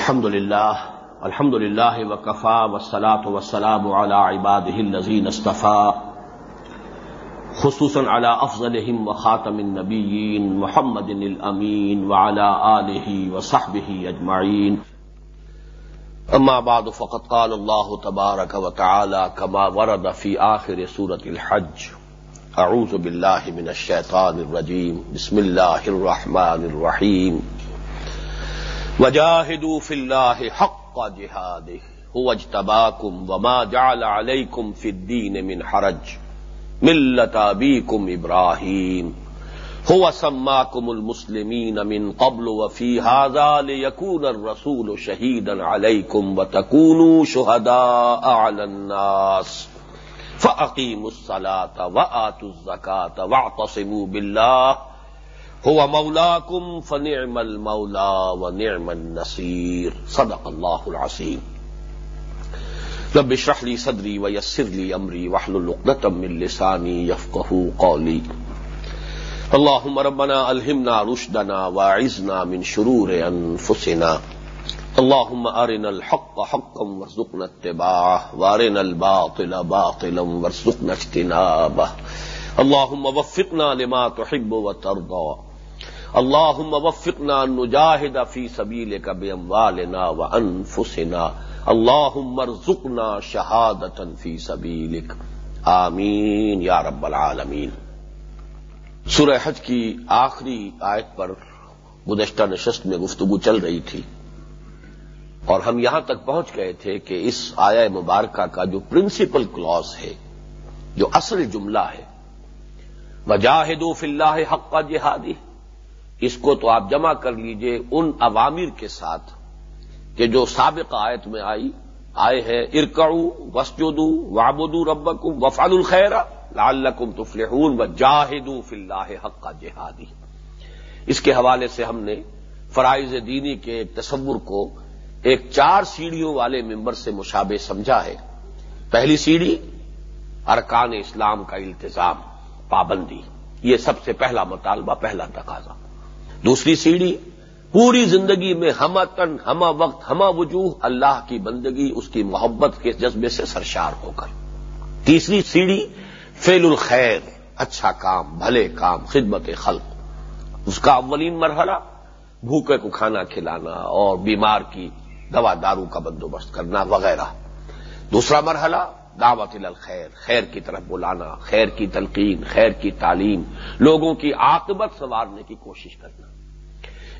الحمد لله الحمد لله وكفى والصلاة والسلام على عباده الذين اصطفى، خصوصا على أفضلهم وخاتم النبيين محمد الأمين وعلى آله وصحبه أجمعين. أما بعد، فقد قال الله تبارك وتعالى كما ورد في آخر سورة الحج أعوذ بالله من الشيطان الرجيم، بسم الله الرحمن الرحيم. وجاهدوا في الله حق جهاده هو اجتباكم وما جعل عليكم في الدين من حرج ملة أبيكم إبراهيم هو سماكم المسلمين من قبل وفي هذا ليكون الرسول شهيدا عليكم وتكونوا شهداء على الناس فأقيموا الصلاة وآتوا الزكاة واعتصموا بالله هو مولاكم فنعم المولى ونعم النصير. صدق الله العظيم. رب اشرح لي صدري ويسر لي امري واحلل عقدة من لساني يفقهوا قولي. اللهم ربنا الهمنا رشدنا واعذنا من شرور انفسنا اللهم ارنا الحق حقا وارزقنا اتباعه وارنا الباطل باطلا وارزقنا اجتنابه. اللهم وفقنا لما تحب وترضى. اللهم وفقنا نجاهد في سبيلك باموالنا وانفسنا. اللهم ارزقنا شهادة في سبيلك آمین یا رب العالمین. سورہ حج کی آخری آیت پر گزشتہ نشست میں گفتگو چل رہی تھی اور ہم یہاں تک پہنچ گئے تھے کہ اس آیا مبارکہ کا جو پرنسپل کلوز ہے، جو اصل جملہ ہے وجاہد فی اللہ حق کا جہادی اس کو تو آپ جمع کر لیجیے ان عوامر کے ساتھ کہ جو سابق آیت میں آئی، آئے ہیں ارکڑو وسجدو وابدو ربکم وفال الخیر، لعلکم تفلحون و جاہدو فی اللہ حق کا جہادی۔ اس کے حوالے سے ہم نے فرائض دینی کے ایک تصور کو ایک چار سیڑھیوں والے ممبر سے مشابہ سمجھا ہے۔ پہلی سیڑھی، ارکان اسلام کا التظام پابندی۔ یہ سب سے پہلا مطالبہ، پہلا تقاضا۔ دوسری سیڑھی پوری زندگی میں ہما تن ہما وقت ہما وجوہ اللہ کی بندگی، اس کی محبت کے جذبے سے سرشار ہو کر۔ تیسری سیڑھی فیل الخیر اچھا کام، بھلے کام، خدمت خلق۔ اس کا اولین مرحلہ، بھوکے کو کھانا کھلانا اور بیمار کی دوا دارو کا بندوبست کرنا وغیرہ۔ دوسرا مرحلہ دعوت الخیر، خیر کی طرف بلانا، خیر کی تلقین، خیر کی تعلیم، لوگوں کی عاقبت سنوارنے کی کوشش کرنا۔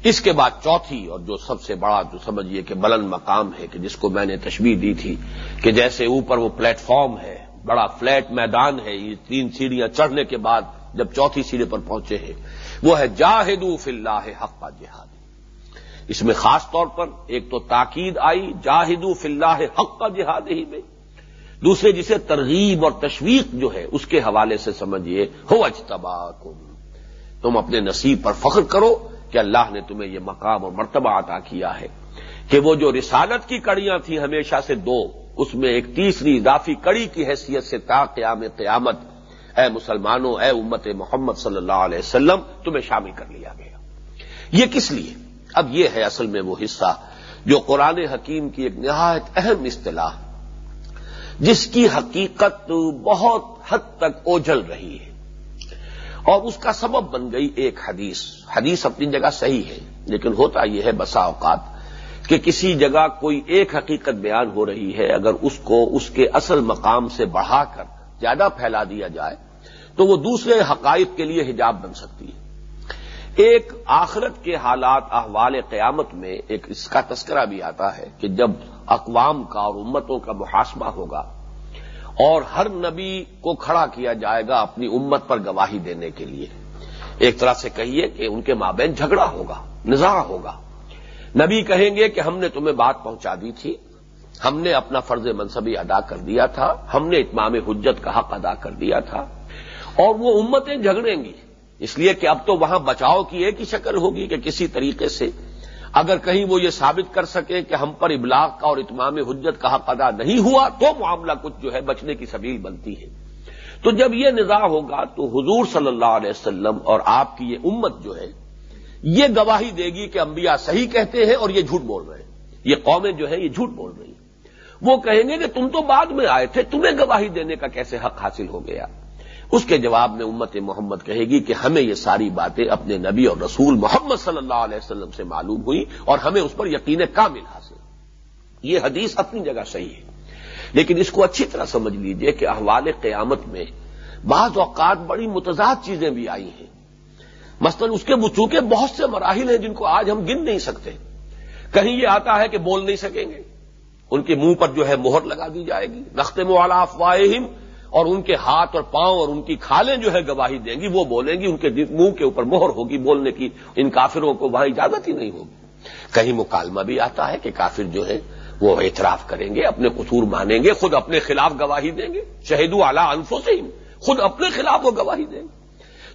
اس کے بعد چوتھی اور جو سب سے بڑا، جو سمجھیے کہ بلند مقام ہے کہ جس کو میں نے تشبیح دی تھی کہ جیسے اوپر وہ پلیٹ فارم ہے، بڑا فلیٹ میدان ہے، یہ تین سیڑھیاں چڑھنے کے بعد جب چوتھی سیڑھی پر پہنچے ہیں، وہ ہے جاہدو فی اللہ حق جہاد اس میں خاص طور پر ایک تو تاکید آئی، جاہدو فی اللہ حق جہاد ہی میں دوسرے جسے ترغیب اور تشویق جو ہے، اس کے حوالے سے سمجھیے ہو اجتبا تم اپنے نصیب پر فخر کرو کہ اللہ نے تمہیں یہ مقام اور مرتبہ عطا کیا ہے۔ کہ وہ جو رسالت کی کڑیاں تھیں ہمیشہ سے دو، اس میں ایک تیسری اضافی کڑی کی حیثیت سے تا قیام قیامت۔ اے مسلمانوں، اے امت محمد صلی اللہ علیہ وسلم، تمہیں شامل کر لیا گیا۔ یہ کس لیے؟ اب یہ ہے اصل میں وہ حصہ جو قرآن حکیم کی ایک نہایت اہم اصطلاح جس کی حقیقت بہت حد تک اوجل رہی ہے۔ اور اس کا سبب بن گئی ایک حدیث۔ حدیث اپنی جگہ صحیح ہے، لیکن ہوتا یہ ہے بسا اوقات کہ کسی جگہ کوئی ایک حقیقت بیان ہو رہی ہے، اگر اس کو اس کے اصل مقام سے بڑھا کر زیادہ پھیلا دیا جائے، تو وہ دوسرے حقائق کے لیے حجاب بن سکتی ہے۔ ایک آخرت کے حالات احوال قیامت میں ایک اس کا تذکرہ بھی آتا ہے کہ جب اقوام کا اور امتوں کا محاسبہ ہوگا اور ہر نبی کو کھڑا کیا جائے گا اپنی امت پر گواہی دینے کے لیے۔ ایک طرح سے کہیے کہ ان کے مابین جھگڑا ہوگا نظا ہوگا۔ نبی کہیں گے کہ ہم نے تمہیں بات پہنچا دی تھی، ہم نے اپنا فرض منصبی ادا کر دیا تھا، ہم نے اتمام حجت کا حق ادا کر دیا تھا اور وہ امتیں جھگڑیں گی۔ اس لیے کہ اب تو وہاں بچاؤ کی ایک ہی شکل ہوگی کہ کسی طریقے سے اگر کہیں وہ یہ ثابت کر سکے کہ ہم پر ابلاغ کا اور اتمام حجت کا حق ادا نہیں ہوا تو معاملہ کچھ جو ہے بچنے کی سبیل بنتی ہے۔ تو جب یہ نظام ہوگا تو حضور صلی اللہ علیہ وسلم اور آپ کی یہ امت جو ہے یہ گواہی دے گی کہ انبیاء صحیح کہتے ہیں اور یہ جھوٹ بول رہے ہیں۔ یہ قومیں جو ہیں یہ جھوٹ بول رہی ہیں۔ وہ کہیں گے کہ تم تو بعد میں آئے تھے، تمہیں گواہی دینے کا کیسے حق حاصل ہو گیا؟ اس کے جواب میں امت محمد کہے گی کہ ہمیں یہ ساری باتیں اپنے نبی اور رسول محمد صلی اللہ علیہ وسلم سے معلوم ہوئی اور ہمیں اس پر یقین کامل حاصل یہ حدیث اپنی جگہ صحیح ہے۔ لیکن اس کو اچھی طرح سمجھ لیجیے کہ احوال قیامت میں بعض اوقات بڑی متضاد چیزیں بھی آئی ہیں۔ مثلا اس کے چونکہ بہت سے مراحل ہیں جن کو آج ہم گن نہیں سکتے۔ کہیں یہ آتا ہے کہ بول نہیں سکیں گے۔ ان کے منہ پر جو ہے مہر لگا دی جائے گی۔ رخت موالا افواہم اور ان کے ہاتھ اور پاؤں اور ان کی کھالیں جو ہے گواہی دیں گی، وہ بولیں گی، ان کے منہ کے اوپر مہر ہوگی، بولنے کی ان کافروں کو وہاں اجازت ہی نہیں ہوگی۔ کہیں مکالمہ بھی آتا ہے کہ کافر جو ہے وہ اعتراف کریں گے، اپنے قصور مانیں گے، خود اپنے خلاف گواہی دیں گے۔ شہید اعلی انفوں سے خود اپنے خلاف وہ گواہی دیں گے۔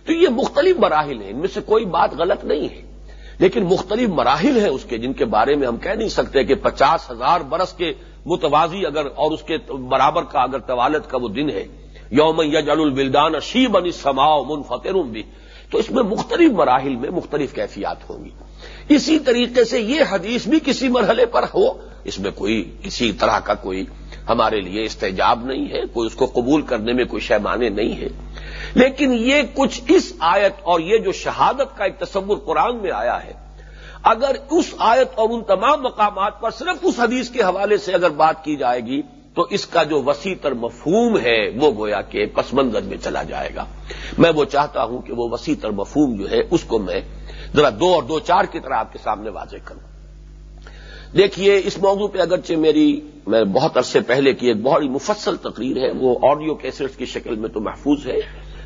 تو یہ مختلف مراحل ہیں، ان میں سے کوئی بات غلط نہیں ہے۔ لیکن مختلف مراحل ہیں اس کے جن کے بارے میں ہم کہہ نہیں سکتے کہ پچاس ہزار برس کے متوازی اگر اور اس کے برابر کا اگر طوالت کا وہ دن ہے، یوم یجل البلدان شی بنی سماؤ منفتر بھی تو اس میں مختلف مراحل میں مختلف کیفیات ہوں گی۔ اسی طریقے سے یہ حدیث بھی کسی مرحلے پر ہو، اس میں کوئی کسی طرح کا کوئی ہمارے لیے استحجاب نہیں ہے، کوئی اس کو قبول کرنے میں کوئی شیمانے نہیں ہے۔ لیکن یہ کچھ اس آیت اور یہ جو شہادت کا ایک تصور قرآن میں آیا ہے اگر اس آیت اور ان تمام مقامات پر صرف اس حدیث کے حوالے سے اگر بات کی جائے گی، تو اس کا جو وسیع تر مفہوم ہے، وہ گویا کہ پس منظر میں چلا جائے گا۔ میں وہ چاہتا ہوں کہ وہ وسیع تر مفہوم جو ہے، اس کو میں ذرا دو اور دو چار کی طرح آپ کے سامنے واضح کروں۔ دیکھیے، اس موضوع پہ اگرچہ میری، میں بہت عرصے پہلے کی ایک بہت ہی مفصل تقریر ہے، وہ آڈیو کیسٹس کی شکل میں تو محفوظ ہے۔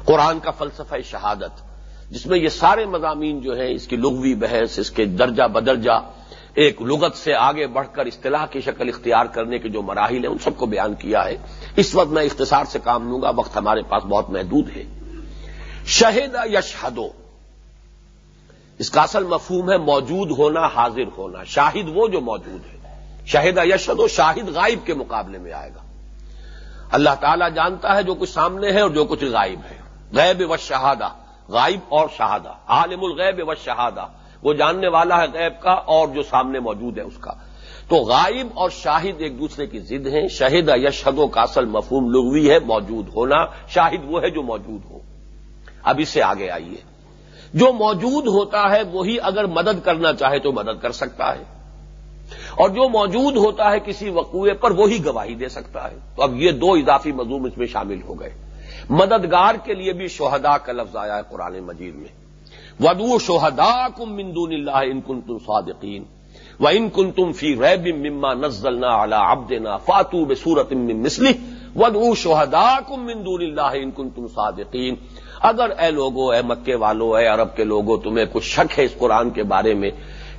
قرآن کا فلسفہ شہادت۔ جس میں یہ سارے مضامین جو ہیں، اس کی لغوی بحث، اس کے درجہ بدرجہ، ایک لغت سے آگے بڑھ کر اصطلاح کی شکل اختیار کرنے کے جو مراحل ہیں، ان سب کو بیان کیا ہے۔ اس وقت میں اختصار سے کام لوں گا، وقت ہمارے پاس بہت محدود ہے۔ شہید یشہدو۔ اس کا اصل مفہوم ہے موجود ہونا، حاضر ہونا۔ شاہد وہ جو موجود ہے۔ شہید یشہدو شاہد غائب کے مقابلے میں آئے گا۔ اللہ تعالیٰ جانتا ہے جو کچھ سامنے ہے اور جو کچھ غائب ہے۔ غیب و شہادہ۔ غائب اور شہادہ، عالم الغیب و شہادہ، وہ جاننے والا ہے غیب کا اور جو سامنے موجود ہے اس کا۔ تو غائب اور شاہد ایک دوسرے کی ضد ہیں شہید یشہدوں کا اصل مفہوم لغوی ہے، موجود ہونا، شاہد وہ ہے جو موجود ہو۔ اب اس سے آگے آئیے۔ جو موجود ہوتا ہے، وہی اگر مدد کرنا چاہے تو مدد کر سکتا ہے۔ اور جو موجود ہوتا ہے کسی وقوعے پر، وہی گواہی دے سکتا ہے۔ تو اب یہ دو اضافی مضموم اس میں شامل ہو گئے۔ مددگار کے لیے بھی شہدا کا لفظ آیا ہے قرآن مجید میں۔ ودو شہدا کم مندون اللہ ان کن تم صادقین و ان کن تم فی ریب مما نزل نہ اعلی دینا فاتو بے سورت مسلی ودو شہدا کم مندون اللہ ان کن تم صادقین اگر اے لوگو، اے مکے والو، اے عرب کے لوگوں تمہیں کچھ شک ہے اس قرآن کے بارے میں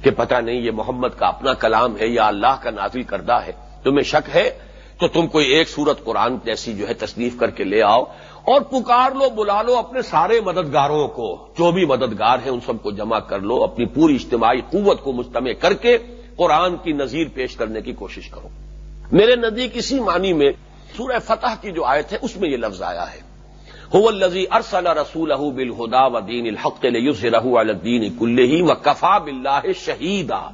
کہ پتہ نہیں یہ محمد کا اپنا کلام ہے یا اللہ کا نازل کردہ ہے، تمہیں شک ہے؟ تو تم کوئی ایک سورت قرآن جیسی جو ہے تصنیف کر کے لے آؤ۔ اور پکار لو بلا لو اپنے سارے مددگاروں کو، جو بھی مددگار ہیں ان سب کو جمع کر لو، اپنی پوری اجتماعی قوت کو مجتمع کر کے قرآن کی نظیر پیش کرنے کی کوشش کرو۔ میرے نزدیک اسی معنی میں سورہ فتح کی جو آیت ہے، اس میں یہ لفظ آیا ہے۔ الزی ارسل رسول بالہدا و دین الحق رہ الدین کلہی و کفا بلّہ شہیدہ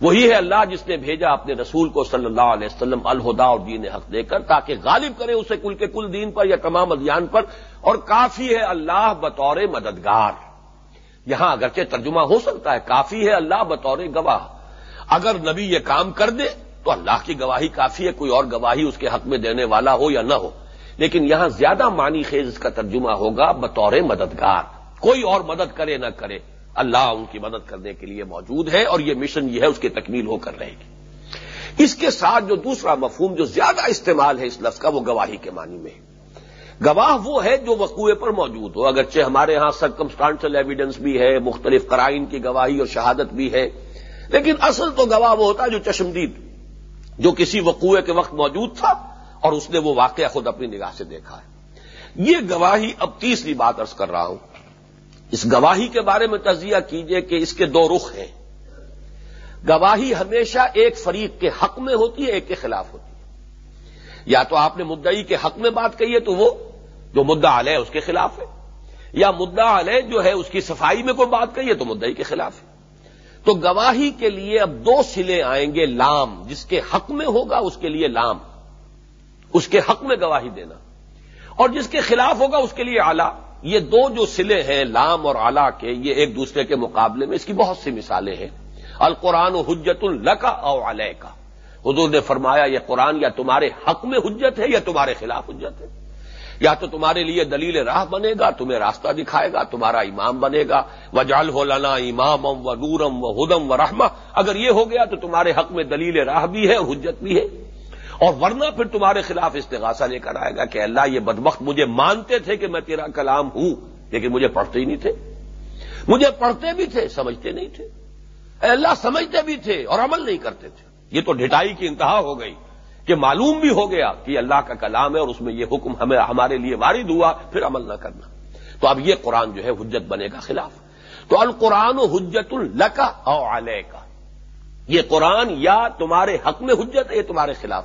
وہی ہے اللہ جس نے بھیجا اپنے رسول کو صلی اللہ علیہ وسلم الہدا اور دین حق دے کر تاکہ غالب کرے اسے کل کے کل دین پر یا تمام ادیان پر اور کافی ہے اللہ بطور مددگار۔ یہاں اگرچہ ترجمہ ہو سکتا ہے، کافی ہے اللہ بطور گواہ۔ اگر نبی یہ کام کر دے تو اللہ کی گواہی کافی ہے، کوئی اور گواہی اس کے حق میں دینے والا ہو یا نہ ہو۔ لیکن یہاں زیادہ معنی خیز اس کا ترجمہ ہوگا، بطور مددگار۔ کوئی اور مدد کرے نہ کرے۔ اللہ ان کی مدد کرنے کے لیے موجود ہے اور یہ مشن یہ ہے اس کی تکمیل ہو کر رہے گی۔ اس کے ساتھ جو دوسرا مفہوم جو زیادہ استعمال ہے اس لفظ کا وہ گواہی کے معنی میں گواہ وہ ہے جو وقوعے پر موجود ہو۔ اگرچہ ہمارے ہاں سرکمسٹانشل ایویڈنس بھی ہے، مختلف قرائن کی گواہی اور شہادت بھی ہے، لیکن اصل تو گواہ وہ ہوتا ہے جو چشمدید، جو کسی وقوعے کے وقت موجود تھا اور اس نے وہ واقعہ خود اپنی نگاہ سے دیکھا ہے۔ یہ گواہی اب تیسری بات ارض کر رہا ہوں۔ اس گواہی کے بارے میں تجزیہ کیجیے کہ اس کے دو رخ ہیں۔ گواہی ہمیشہ ایک فریق کے حق میں ہوتی ہے، ایک کے خلاف ہوتی ہے۔ یا تو آپ نے مدعی کے حق میں بات کہی ہے تو وہ جو مدعا علیہ اس کے خلاف ہے، یا مدعا علیہ جو ہے اس کی صفائی میں کوئی بات کہی ہے تو مدعی کے خلاف ہے۔ تو گواہی کے لیے اب دو سلے آئیں گے، لام۔ جس کے حق میں ہوگا اس کے لیے لام۔ اس کے حق میں گواہی دینا۔ اور جس کے خلاف ہوگا اس کے لیے آلہ یہ دو جو سلے ہیں لام اور آلہ کے، یہ ایک دوسرے کے مقابلے میں اس کی بہت سی مثالیں ہیں۔ القرآن و حجت القا او علیہ کا حضور نے فرمایا، یہ قرآن یا تمہارے حق میں حجت ہے یا تمہارے خلاف حجت ہے؟ یا تو تمہارے لیے دلیل راہ بنے گا، تمہیں راستہ دکھائے گا، تمہارا امام بنے گا۔ وجال ہو لنا امام و نورم و ہدم و رحمہ۔ اگر یہ ہو گیا تو تمہارے حق میں دلیل راہ بھی ہے اور حجت بھی ہے۔ اور ورنہ پھر تمہارے خلاف استغاثہ لے کر آئے گا کہ اللہ یہ بدبخت مجھے مانتے تھے کہ میں تیرا کلام ہوں، لیکن مجھے پڑھتے ہی نہیں تھے۔ مجھے پڑھتے بھی تھے، سمجھتے نہیں تھے۔ اے اللہ، سمجھتے بھی تھے اور عمل نہیں کرتے تھے۔ یہ تو ڈھٹائی کی انتہا ہو گئی کہ معلوم بھی ہو گیا کہ اللہ کا کلام ہے اور اس میں یہ حکم ہمیں، ہمارے لیے وارد ہوا، پھر عمل نہ کرنا۔ تو اب یہ قرآن جو ہے حجت بنے گا خلاف۔ تو القرآن و حجت القا او علیہ کا یہ قرآن یا تمہارے حق میں حجت ہے یا تمہارے خلاف۔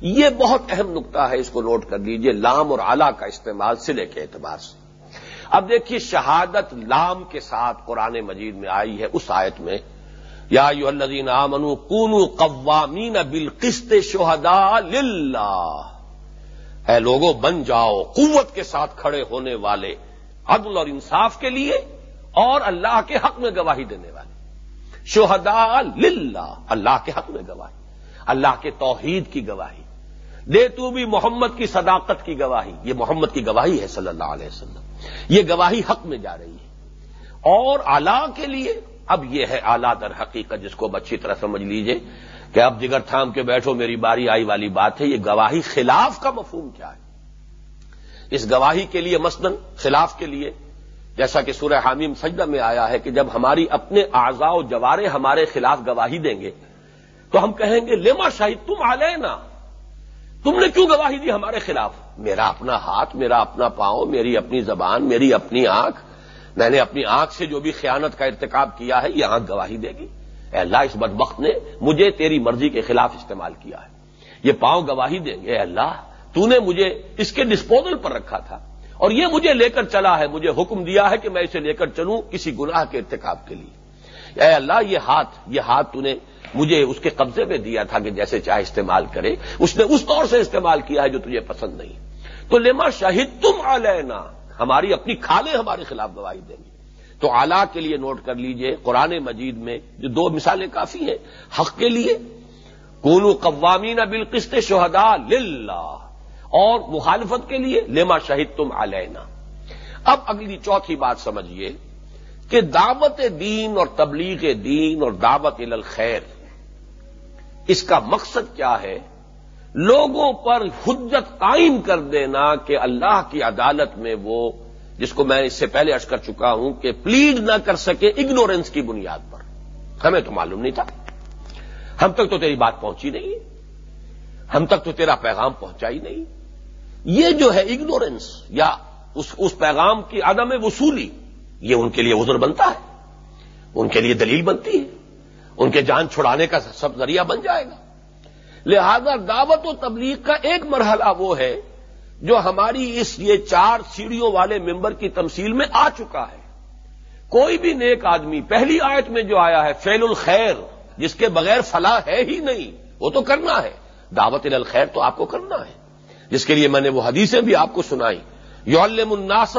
یہ بہت اہم نقطہ ہے، اس کو نوٹ کر لیجیے، لام اور آلہ کا استعمال سلے کے اعتبار سے۔ اب دیکھیے، شہادت لام کے ساتھ قرآن مجید میں آئی ہے، اس آیت میں، یا یو الدین آمن کون قوامین بالقسط شہدا للہ۔ اے لوگوں بن جاؤ، قوت کے ساتھ کھڑے ہونے والے، عدل اور انصاف کے لیے اور اللہ کے حق میں گواہی دینے والے۔ شہدا للہ، اللہ کے حق میں گواہی، اللہ کے توحید کی گواہی۔ دے تو بھی محمد کی صداقت کی گواہی۔ یہ محمد کی گواہی ہے صلی اللہ علیہ وسلم۔ یہ گواہی حق میں جا رہی ہے۔ اور آلہ کے لیے اب یہ ہے آلہ در حقیقت، جس کو اب اچھی طرح سمجھ لیجیے کہ اب جگر تھام کے بیٹھو، میری باری آئی والی بات ہے، یہ گواہی خلاف کا مفہوم کیا ہے؟ اس گواہی کے لیے مثلاً، خلاف کے لیے، جیسا کہ سورہ حامیم سجدہ میں آیا ہے کہ جب ہماری اپنے اعضاء و جوارے ہمارے خلاف گواہی دیں گے، تو ہم کہیں گے لیما شاہد تم آ نا تم نے کیوں گواہی دی ہمارے خلاف؟ میرا اپنا ہاتھ، میرا اپنا پاؤں، میری اپنی زبان، میری اپنی آنکھ۔ میں نے اپنی آنکھ سے جو بھی خیانت کا ارتکاب کیا ہے یہ آنکھ گواہی دے گی۔ اے اللہ، اس بدبخت نے مجھے تیری مرضی کے خلاف استعمال کیا ہے۔ یہ پاؤں گواہی دیں گے، اے اللہ، تو نے مجھے اس کے ڈسپوزل پر رکھا تھا۔ اور یہ مجھے لے کر چلا ہے، مجھے حکم دیا ہے کہ میں اسے لے کر چلوں کسی گناہ کے ارتکاب کے لیے۔ اے اللہ، یہ ہاتھ یہ ہاتھ تو نے مجھے اس کے قبضے میں دیا تھا کہ جیسے چاہے استعمال کرے۔ اس نے اس طور سے استعمال کیا ہے جو تجھے پسند نہیں۔ تو لما شاہد تم آ ہماری اپنی کھالیں ہمارے خلاف گواہی دیں گی تو آلہ کے لیے نوٹ کر لیجیے، قرآن مجید میں جو دو مثالیں کافی ہیں، حق کے لیے کون قوامین بالقسط شہدا للہ، اور مخالفت کے لیے، لما شاہد تم علینا۔ اب اگلی چوتھی بات سمجھیے کہ دعوت دین اور تبلیغ دین اور دعوت الخیر اس کا مقصد کیا ہے؟ لوگوں پر حجت قائم کر دینا کہ اللہ کی عدالت میں وہ، جس کو میں اس سے پہلے ارض کر چکا ہوں کہ پلیڈ نہ کر سکے اگنورینس کی بنیاد پر۔ ہمیں تو معلوم نہیں تھا۔ ہم تک تو تیری بات پہنچی نہیں۔ ہم تک تو تیرا پیغام پہنچا ہی نہیں۔ یہ جو ہے اگنورینس یا اس اس پیغام کی عدم وصولی، یہ ان کے لیے عذر بنتا ہے۔ ان کے لیے دلیل بنتی ہے۔ ان کے جان چھڑانے کا سب ذریعہ بن جائے گا۔ لہذا دعوت و تبلیغ کا ایک مرحلہ وہ ہے جو ہماری اس یہ چار سیڑھیوں والے ممبر کی تمثیل میں آ چکا ہے۔ کوئی بھی نیک آدمی، پہلی آیت میں جو آیا ہے فیل الخیر، جس کے بغیر فلاح ہے ہی نہیں، وہ تو کرنا ہے۔ دعوت الخیر تو آپ کو کرنا ہے۔ جس کے لیے میں نے وہ حدیثیں بھی آپ کو سنائی۔ یعلم الناس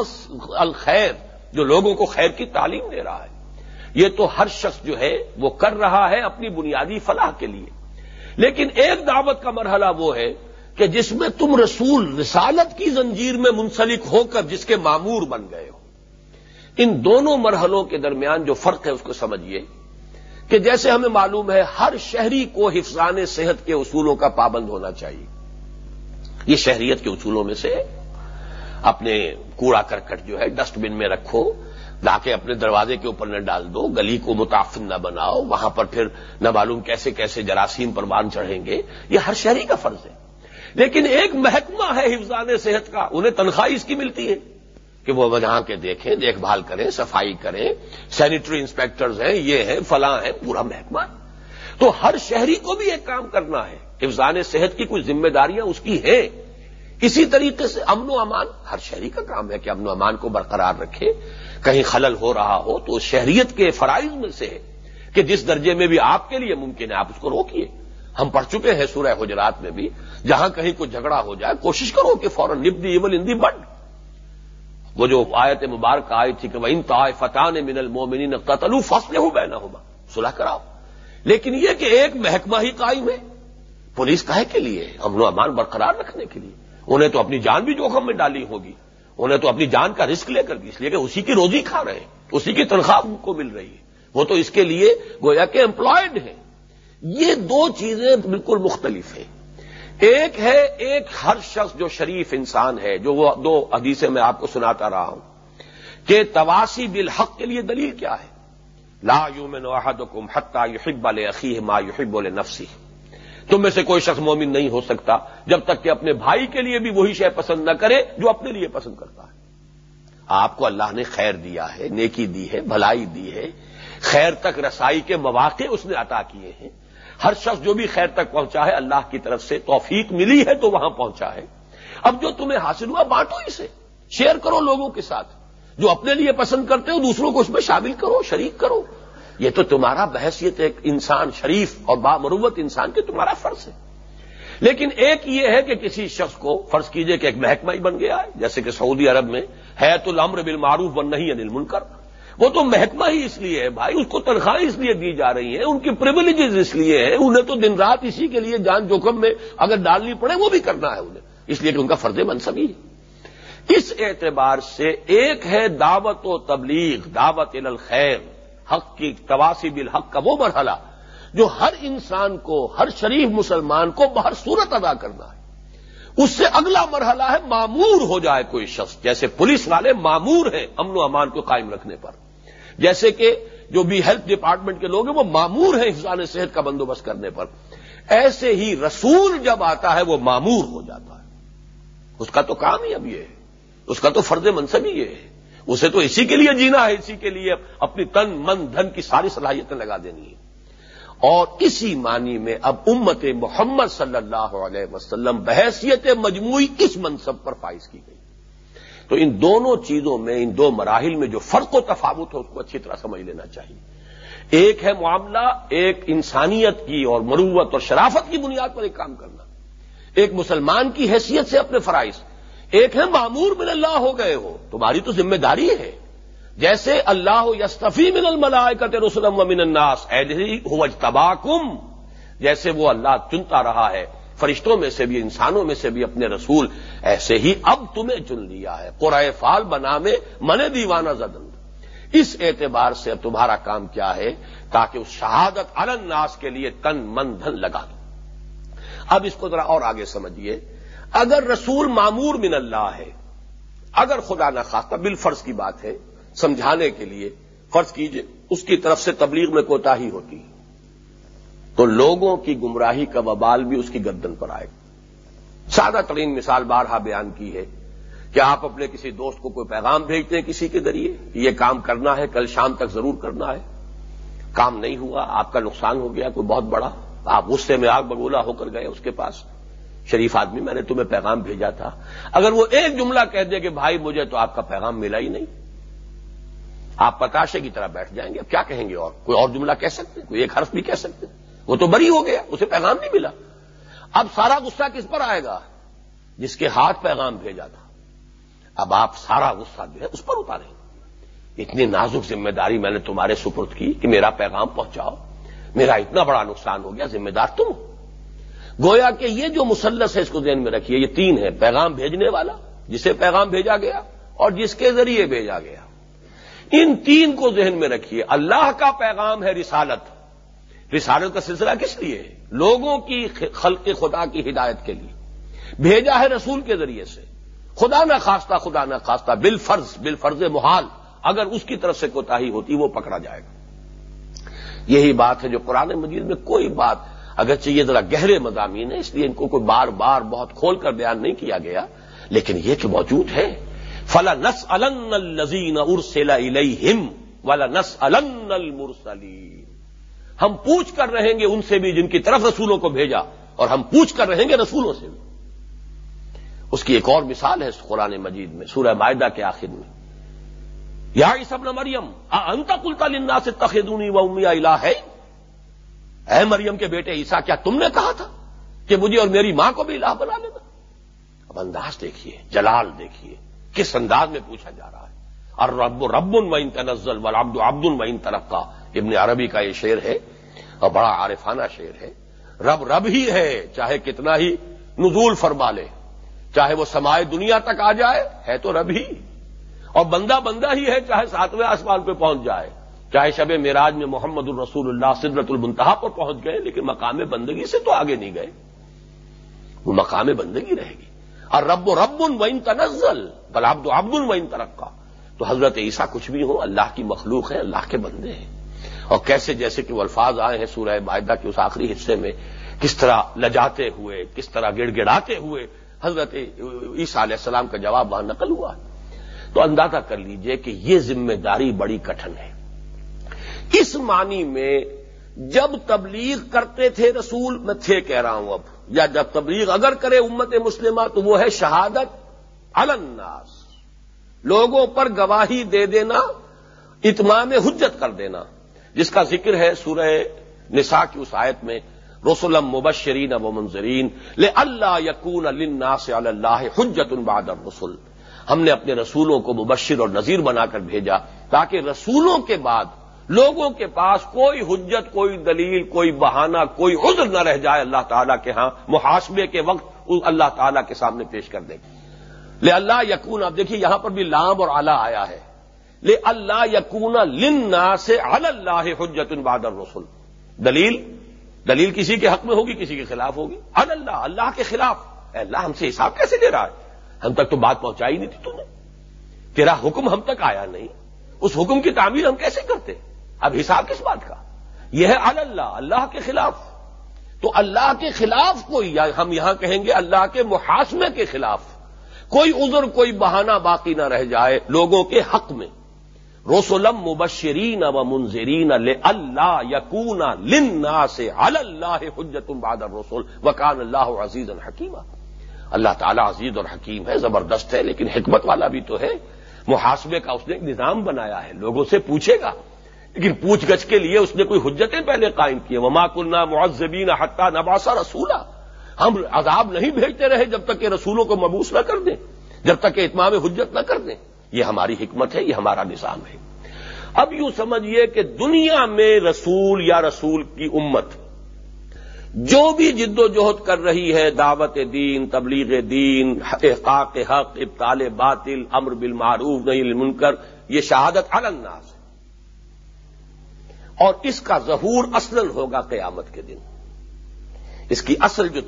الخیر، جو لوگوں کو خیر کی تعلیم دے رہا ہے۔ یہ تو ہر شخص جو ہے وہ کر رہا ہے اپنی بنیادی فلاح کے لیے۔ لیکن ایک دعوت کا مرحلہ وہ ہے کہ جس میں تم رسول رسالت کی زنجیر میں منسلک ہو کر جس کے معمور بن گئے ہو۔ ان دونوں مرحلوں کے درمیان جو فرق ہے اس کو سمجھیے کہ جیسے ہمیں معلوم ہے ہر شہری کو حفظان صحت کے اصولوں کا پابند ہونا چاہیے۔ یہ شہریت کے اصولوں میں سے اپنے کوڑا کرکٹ جو ہے ڈسٹ بن میں رکھو لا کے اپنے دروازے کے اوپر نہ ڈال دو، گلی کو متافن نہ بناؤ، وہاں پر پھر نہ معلوم کیسے کیسے جراثیم پر باندھ چڑھیں گے۔ یہ ہر شہری کا فرض ہے۔ لیکن ایک محکمہ ہے حفظان صحت کا، انہیں تنخواہ اس کی ملتی ہے کہ وہ وجہ کے دیکھیں، دیکھ بھال کریں، صفائی کریں۔ سینیٹری انسپیکٹرز ہیں، یہ ہیں، فلاں ہیں، پورا محکمہ۔ تو ہر شہری کو بھی ایک کام کرنا ہے۔ حفظان صحت کی کچھ ذمہ داریاں اس کی ہیں۔ اسی طریقے سے امن و امان، ہر شہری کا کام ہے کہ امن و امان کو برقرار رکھے۔ کہیں خلل ہو رہا ہو تو شہریت کے فرائض میں سے ہے کہ جس درجے میں بھی آپ کے لیے ممکن ہے، آپ اس کو روکیے۔ ہم پڑھ چکے ہیں سورہ حجرات میں بھی، جہاں کہیں کوئی جھگڑا ہو جائے، کوشش کرو کہ فوراً نب دی ایول ان دی بڈ وہ جو آیت مبارک آئی تھی کہ وہ ان فتح من المومنین قتلو فصل ہو بینا ہوگا صلح کراؤ۔ لیکن یہ کہ ایک محکمہ ہی قائم ہے، پولیس کہے کے لیے، امن و امان برقرار رکھنے کے لیے۔ انہیں تو اپنی جان بھی جوخم میں ڈالی ہوگی۔ انہیں تو اپنی جان کا رسک لے کر بھی اس لیے کہ اسی کی روزی کھا رہے ہیں۔ اسی کی تنخواہ ان کو مل رہی ہے۔ وہ تو اس کے لیے گویا کہ امپلائڈ ہیں۔ یہ دو چیزیں بالکل مختلف ہیں۔ ایک ہے ایک ہر شخص جو شریف انسان ہے، جو وہ دو حدیثیں میں آپ کو سناتا رہا ہوں، کہ تواسی بالحق کے لیے دلیل کیا ہے؟ لا یومن احدکم حتی یحب عقی ما یحب نفسی تم میں سے کوئی شخص مومن نہیں ہو سکتا جب تک کہ اپنے بھائی کے لیے بھی وہی شے پسند نہ کرے جو اپنے لیے پسند کرتا ہے۔ آپ کو اللہ نے خیر دیا ہے، نیکی دی ہے، بھلائی دی ہے۔ خیر تک رسائی کے مواقع اس نے عطا کیے ہیں۔ ہر شخص جو بھی خیر تک پہنچا ہے، اللہ کی طرف سے توفیق ملی ہے تو وہاں پہنچا ہے۔ اب جو تمہیں حاصل ہوا، بانٹو اسے۔ شیئر کرو لوگوں کے ساتھ۔ جو اپنے لیے پسند کرتے ہو، دوسروں کو اس میں شامل کرو، شریک کرو۔ یہ تو تمہارا بحثیت ایک انسان شریف اور بامروت انسان کے تمہارا فرض ہے۔ لیکن ایک یہ ہے کہ کسی شخص کو فرض کیجیے کہ ایک محکمہ ہی بن گیا ہے، جیسے کہ سعودی عرب میں ہے تو لمر بل معروف بن نہیں انل منکر وہ تو محکمہ ہی اس لیے ہے بھائی، اس کو تنخواہیں اس لیے دی جا رہی ہیں، ان کی پرولیجز اس لیے ہیں، انہیں تو دن رات اسی کے لیے جان جوخم میں اگر ڈالنی پڑے وہ بھی کرنا ہے انہیں۔ اس لیے کہ ان کا فرض منصبی ہے۔ اس اعتبار سے ایک ہے دعوت و تبلیغ، دعوت الخیر۔ حق کی تواسی بالحق کا وہ مرحلہ جو ہر انسان کو، ہر شریف مسلمان کو بہر صورت ادا کرنا ہے۔ اس سے اگلا مرحلہ ہے معمور ہو جائے کوئی شخص۔ جیسے پولیس والے معمور ہیں امن و امان کو قائم رکھنے پر۔ جیسے کہ جو بھی ہیلتھ ڈپارٹمنٹ کے لوگ ہیں وہ معمور ہیں حفظان صحت کا بندوبست کرنے پر۔ ایسے ہی رسول جب آتا ہے وہ معمور ہو جاتا ہے۔ اس کا تو کام ہی اب یہ ہے۔ اس کا تو فرض منصب ہی یہ ہے۔ اسے تو اسی کے لیے جینا ہے، اسی کے لیے اپنی تن، من، دھن کی ساری صلاحیتیں لگا دینی ہے اور اسی معنی میں اب امت محمد صلی اللہ علیہ وسلم بحیثیت مجموعی اس منصب پر فائز کی گئی۔ تو ان دونوں چیزوں میں، ان دو مراحل میں جو فرق و تفاوت ہے، اس کو اچھی طرح سمجھ لینا چاہیے۔ ایک ہے معاملہ، ایک انسانیت کی اور مروت اور شرافت کی بنیاد پر ایک کام کرنا۔ ایک مسلمان کی حیثیت سے اپنے فرائض۔ ایک ہے معمور من اللہ ہو گئے ہو۔ تمہاری تو ذمہ داری ہے۔ جیسے اللہ یستفی من الملائکت رسلم و من الناس ہوج تباکم جیسے وہ اللہ چنتا رہا ہے۔ فرشتوں میں سے بھی، انسانوں میں سے بھی اپنے رسول، ایسے ہی اب تمہیں چن لیا ہے۔ قرائے فال بنا میں من دیوانہ زدن۔ اس اعتبار سے اب تمہارا کام کیا ہے؟ تاکہ اس شہادت الناس کے لیے تن من دھن لگا دو۔ اب اس کو ذرا اور آگے سمجھیے۔ اگر رسول معمور من اللہ ہے، اگر خدا نہ خواستہ بال فرض کی بات ہے، سمجھانے کے لیے فرض کیجیے، اس کی طرف سے تبلیغ میں کوتا ہی ہوتی۔ تو لوگوں کی گمراہی کا وبال بھی اس کی گردن پر آئے۔ سادہ ترین مثال بارہا بیان کی ہے کہ آپ اپنے کسی دوست کو کوئی پیغام بھیجتے ہیں کسی کے ذریعے، یہ کام کرنا ہے، کل شام تک ضرور کرنا ہے۔ کام نہیں ہوا، آپ کا نقصان ہو گیا، کوئی بہت بڑا، آپ غصے میں آگ بگولا ہو کر گئے اس کے پاس۔ شریف آدمی، میں نے تمہیں پیغام بھیجا تھا۔ اگر وہ ایک جملہ کہہ دے کہ بھائی مجھے تو آپ کا پیغام ملا ہی نہیں۔ آپ پتاشے کی طرح بیٹھ جائیں گے، اب کیا کہیں گے اور؟ کوئی اور جملہ کہہ سکتے کوئی ایک حرف بھی کہہ سکتے وہ تو بری ہو گیا، اسے پیغام نہیں ملا۔ اب سارا غصہ کس پر آئے گا؟ جس کے ہاتھ پیغام بھیجا تھا۔ اب آپ سارا غصہ جو ہے اس پر اتاریں۔ اتنی نازک ذمہ داری میں نے تمہارے سپرد کی کہ میرا پیغام پہنچاؤ۔ میرا اتنا بڑا نقصان ہو گیا، ذمہ دار تم ہو۔ گویا کہ یہ جو مسلس ہے اس کو ذہن میں رکھیے، یہ تین ہے پیغام بھیجنے والا، جسے پیغام بھیجا گیا اور جس کے ذریعے بھیجا گیا۔ ان تین کو ذہن میں رکھیے۔ اللہ کا پیغام ہے رسالت۔ رسالت کا سلسلہ کس لیے لوگوں کی خلق خدا کی ہدایت کے لیے۔ بھیجا ہے رسول کے ذریعے سے۔ خدا نہ خواستہ، خدا نہ خواستہ بل فرض بل فرض محال۔ اگر اس کی طرف سے کوتا ہوتی، وہ پکڑا جائے گا۔ یہی بات ہے جو قرآن مجید میں کوئی بات اگرچہ یہ ذرا گہرے مضامین ہے اس لیے ان کو کوئی بار بار بہت کھول کر بیان نہیں کیا گیا، لیکن یہ کہ موجود ہے فلا نس الزین ارسلا ہم والا نس المرسلین ہم پوچھ کر رہیں گے ان سے بھی جن کی طرف رسولوں کو بھیجا، اور ہم پوچھ کر رہیں گے رسولوں سے بھی۔ اس کی ایک اور مثال ہے قرآن مجید میں، سورہ معدہ کے آخر میں۔ یا سب نہ مریم انتا کلتا سے تخدونی و امیا الہ ہے اے مریم کے بیٹے عیسا کیا تم نے کہا تھا کہ مجھے اور میری ماں کو بھی الہ بنا لینا؟ اب انداز دیکھیے، جلال دیکھیے، کس انداز میں پوچھا جا رہا ہے؟ اور رب رب ان تنزل ولابد عبد المعین ترقا ابن عربی کا یہ شعر ہے اور بڑا عارفانہ شعر ہے۔ رب رب ہی ہے، چاہے کتنا ہی نزول فرما لے، چاہے وہ سمائے دنیا تک آ جائے، ہے تو رب ہی۔ اور بندہ بندہ ہی ہے، چاہے ساتویں آسمان پہ پہنچ جائے۔ چاہے شب میراج میں محمد الرسول اللہ سدرت المنتہا پر پہنچ گئے، لیکن مقام بندگی سے تو آگے نہیں گئے۔ وہ مقام بندگی رہے گی۔ اور رب و رب ان تنزل بلابد عبد الوین ترقا۔ تو حضرت عیسیٰ کچھ بھی ہو اللہ کی مخلوق ہے اللہ کے بندے ہیں۔ اور کیسے جیسے کہ وہ الفاظ آئے ہیں سورہ معاہدہ کے اس آخری حصے میں، کس طرح لجاتے ہوئے، کس طرح گڑ گڑاتے ہوئے حضرت عیسیٰ علیہ السلام کا جواب وہاں نقل ہوا۔ تو اندازہ کر لیجیے کہ یہ ذمہ داری بڑی کٹھن ہے۔ اس معنی میں جب تبلیغ کرتے تھے رسول، میں تھے کہہ رہا ہوں اب۔ یا جب تبلیغ اگر کرے امت مسلمہ تو وہ ہے شہادت الناس۔ لوگوں پر گواہی دے دینا، اتمام حجت کر دینا۔ جس کا ذکر ہے سورہ نساء کی اس آیت میں رسول مبشرین و منظرین لے اللہ یقون اللہ سے اللہ حجت الباد الرسول ہم نے اپنے رسولوں کو مبشر اور نذیر بنا کر بھیجا تاکہ رسولوں کے بعد لوگوں کے پاس کوئی حجت، کوئی دلیل، کوئی بہانہ، کوئی عذر نہ رہ جائے اللہ تعالیٰ کے ہاں محاسبے کے وقت اللہ تعالیٰ کے سامنے پیش کر دے۔ لے اللہ یقون اب دیکھیے یہاں پر بھی لام اور آلہ آیا ہے۔ لے اللہ یقون لنا سے اللہ حجت البادر رسول دلیل؟ دلیل کسی کے حق میں ہوگی، کسی کے خلاف ہوگی؟ اللہ اللہ کے خلاف۔ اے اللہ، ہم سے حساب کیسے دے رہا ہے؟ ہم تک تو بات پہنچائی نہیں تھی تم نے۔ تیرا حکم ہم تک آیا نہیں۔ اس حکم کی تعمیر ہم کیسے کرتے؟ اب حساب کس بات کا؟ یہ ہے اللہ اللہ کے خلاف۔ تو اللہ کے خلاف کوئی ہم یہاں کہیں گے اللہ کے محاسمے کے خلاف۔ کوئی عذر، کوئی بہانہ باقی نہ رہ جائے لوگوں کے حق میں۔ رسولم مبشرین و منظرین اللہ یقون لنا سے اللہ حجت بادر رسول وکان اللہ عزیز الحکیم اللہ تعالیٰ عزیز اور حکیم ہے، زبردست ہے، لیکن حکمت والا بھی تو ہے۔ محاسبے کا اس نے ایک نظام بنایا ہے، لوگوں سے پوچھے گا۔ لیکن پوچھ گچھ کے لیے اس نے کوئی حجتیں پہلے قائم کی وما کلنا معذبین حتہ نباسا رسولہ ہم عذاب نہیں بھیجتے رہے جب تک کہ رسولوں کو مبوس نہ کر دیں، جب تک کہ اتمام حجت نہ کر دیں۔ یہ ہماری حکمت ہے، یہ ہمارا نظام ہے۔ اب یوں سمجھیے کہ دنیا میں رسول یا رسول کی امت جو بھی جد و جہد کر رہی ہے، دعوت دین، تبلیغ دین، احقاق حق ابتال باطل، امر بالمعروف نہیں منکر یہ شہادت الناس۔ اور اس کا ظہور اصل ہوگا قیامت کے دن۔ اس کی اصل جو